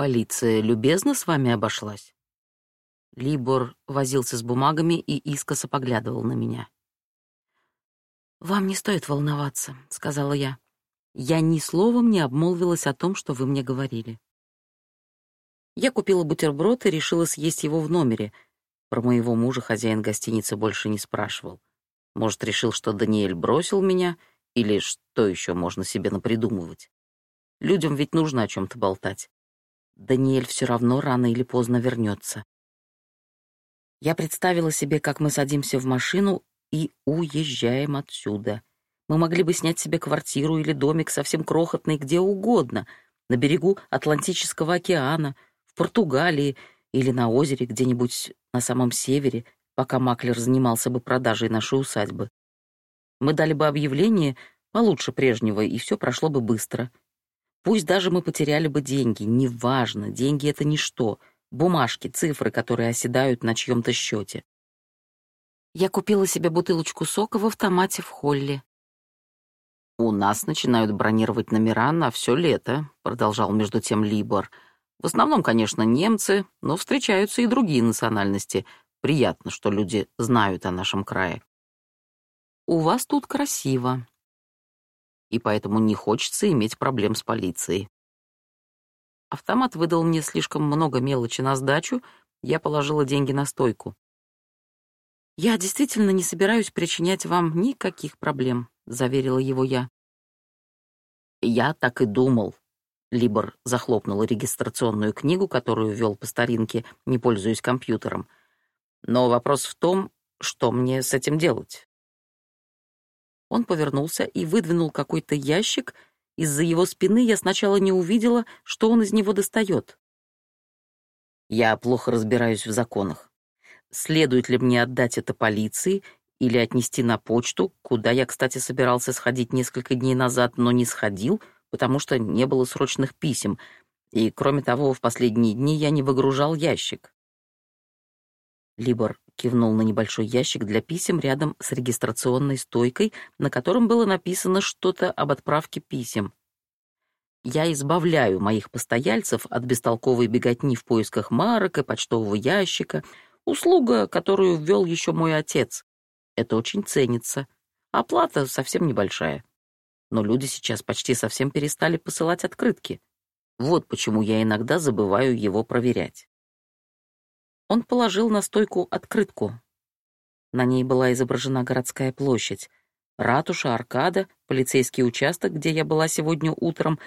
Полиция любезно с вами обошлась? Либор возился с бумагами и искоса поглядывал на меня. «Вам не стоит волноваться», — сказала я. «Я ни словом не обмолвилась о том, что вы мне говорили». Я купила бутерброд и решила съесть его в номере. Про моего мужа хозяин гостиницы больше не спрашивал. Может, решил, что Даниэль бросил меня, или что еще можно себе напридумывать. Людям ведь нужно о чем-то болтать. Даниэль все равно рано или поздно вернется. Я представила себе, как мы садимся в машину и уезжаем отсюда. Мы могли бы снять себе квартиру или домик совсем крохотный где угодно, на берегу Атлантического океана, в Португалии или на озере где-нибудь на самом севере, пока маклер занимался бы продажей нашей усадьбы. Мы дали бы объявление получше прежнего, и все прошло бы быстро. Пусть даже мы потеряли бы деньги, неважно, деньги — это ничто — бумажки, цифры, которые оседают на чьем-то счете. Я купила себе бутылочку сока в автомате в холле. «У нас начинают бронировать номера на все лето», — продолжал между тем Либор. «В основном, конечно, немцы, но встречаются и другие национальности. Приятно, что люди знают о нашем крае». «У вас тут красиво», и поэтому не хочется иметь проблем с полицией. Автомат выдал мне слишком много мелочи на сдачу, я положила деньги на стойку. «Я действительно не собираюсь причинять вам никаких проблем», — заверила его я. «Я так и думал». Либор захлопнул регистрационную книгу, которую вел по старинке, не пользуясь компьютером. «Но вопрос в том, что мне с этим делать?» Он повернулся и выдвинул какой-то ящик — из-за его спины я сначала не увидела, что он из него достает. Я плохо разбираюсь в законах. Следует ли мне отдать это полиции или отнести на почту, куда я, кстати, собирался сходить несколько дней назад, но не сходил, потому что не было срочных писем, и, кроме того, в последние дни я не выгружал ящик. Либор кивнул на небольшой ящик для писем рядом с регистрационной стойкой, на котором было написано что-то об отправке писем. Я избавляю моих постояльцев от бестолковой беготни в поисках марок и почтового ящика, услуга, которую ввел еще мой отец. Это очень ценится. Оплата совсем небольшая. Но люди сейчас почти совсем перестали посылать открытки. Вот почему я иногда забываю его проверять. Он положил на стойку открытку. На ней была изображена городская площадь, ратуша, аркада, полицейский участок, где я была сегодня утром.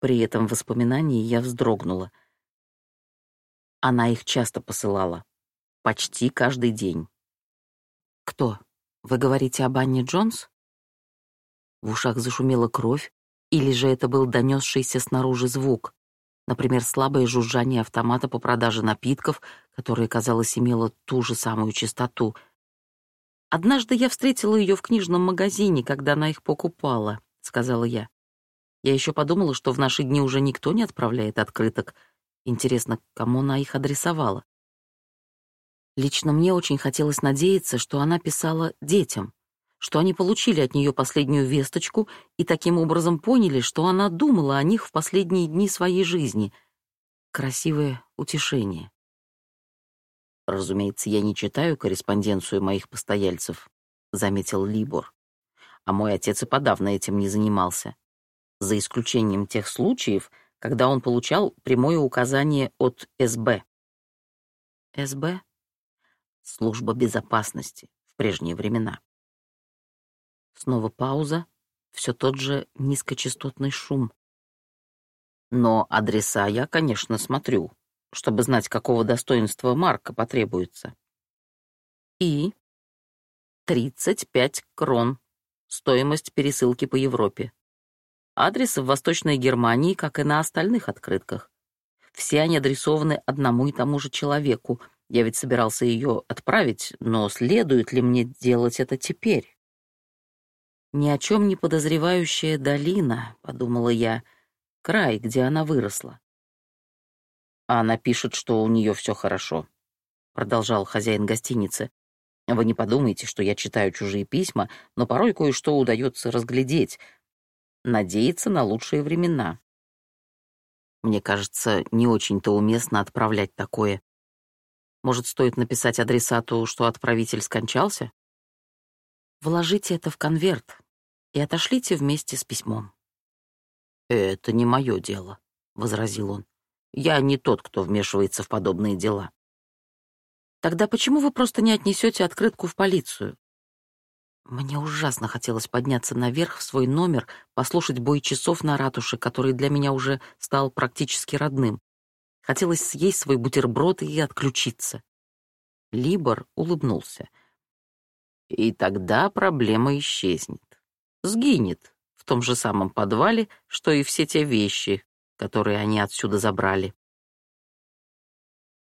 При этом воспоминании я вздрогнула. Она их часто посылала. Почти каждый день. «Кто? Вы говорите об Анне Джонс?» В ушах зашумела кровь, или же это был донесшийся снаружи звук например, слабое жужжание автомата по продаже напитков, которое, казалось, имело ту же самую частоту. «Однажды я встретила ее в книжном магазине, когда она их покупала», — сказала я. Я еще подумала, что в наши дни уже никто не отправляет открыток. Интересно, кому она их адресовала? Лично мне очень хотелось надеяться, что она писала детям что они получили от нее последнюю весточку и таким образом поняли, что она думала о них в последние дни своей жизни. Красивое утешение. «Разумеется, я не читаю корреспонденцию моих постояльцев», — заметил Либор. «А мой отец и подавно этим не занимался. За исключением тех случаев, когда он получал прямое указание от СБ». «СБ?» «Служба безопасности в прежние времена». Снова пауза, все тот же низкочастотный шум. Но адреса я, конечно, смотрю, чтобы знать, какого достоинства марка потребуется. И 35 крон. Стоимость пересылки по Европе. Адрес в Восточной Германии, как и на остальных открытках. Все они адресованы одному и тому же человеку. Я ведь собирался ее отправить, но следует ли мне делать это теперь? «Ни о чем не подозревающая долина», — подумала я, — край, где она выросла. «А она пишет, что у нее все хорошо», — продолжал хозяин гостиницы. «Вы не подумайте, что я читаю чужие письма, но порой кое-что удается разглядеть. Надеяться на лучшие времена». Мне кажется, не очень-то уместно отправлять такое. Может, стоит написать адресату, что отправитель скончался? Вложите это в конверт и отошлите вместе с письмом. «Это не мое дело», — возразил он. «Я не тот, кто вмешивается в подобные дела». «Тогда почему вы просто не отнесете открытку в полицию?» Мне ужасно хотелось подняться наверх в свой номер, послушать бой часов на ратуше, который для меня уже стал практически родным. Хотелось съесть свой бутерброд и отключиться. Либор улыбнулся. И тогда проблема исчезнет. Сгинет в том же самом подвале, что и все те вещи, которые они отсюда забрали.